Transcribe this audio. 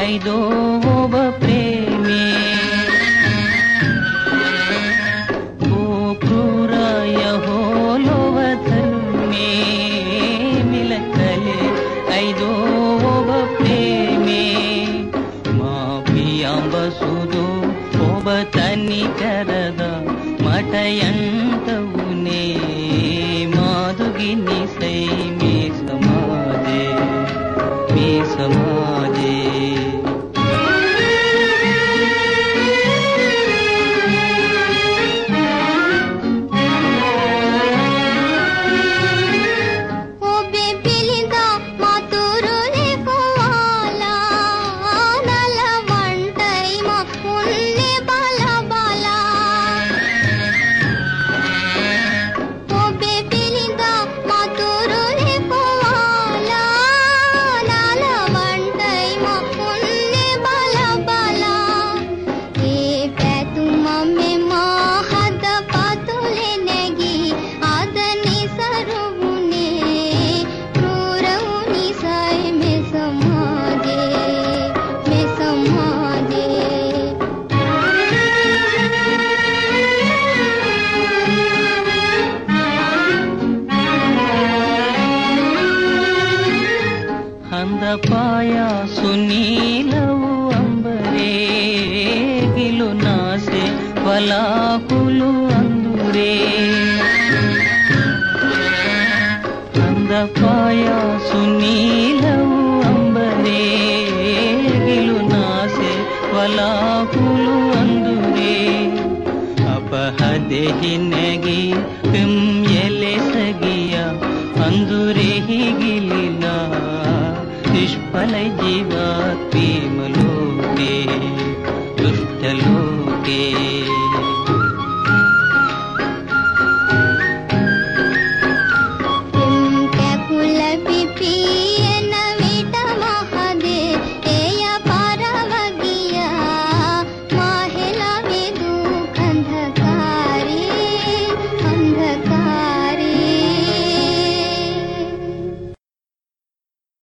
ಐದೋ ಒಬ್ಬ ಪ್ರೇಮಿ. ಓ ಕ್ರೂರಾಯ ಹೋಲುವ ಧರ್ಮಿ ಮಿಲಕಲೆ ಐದೋ ಒಬ್ಬ ಪ್ರೇಮಿ. ಮಾಪಿಯಾಂಬಸುದು ಒಬ್ಬ ಮಾದುಗಿನಿ ಸೈಮಿ. ಪಾಯ ಸುನೀಲವು ಅಂಬರೇಗಿಲು ನಾಸೆ ಬಲಾಕುಲು ಅಂದುರೇ. ಅಂದಪಾಯ ಸುನೀಲವು ಅಂಬರೇಗಿಲು ನಾಸೆ ಬಲಾಕುಲು ಅಂದುರೇ. ಅಪಹದೆ ಹಿನಗಿ ಎಲೆ ಸಗಿಯ ಅಂದುರೇ ಹೀಗಿಲಿಲ್ಲ निष्फलजीवापि मनोके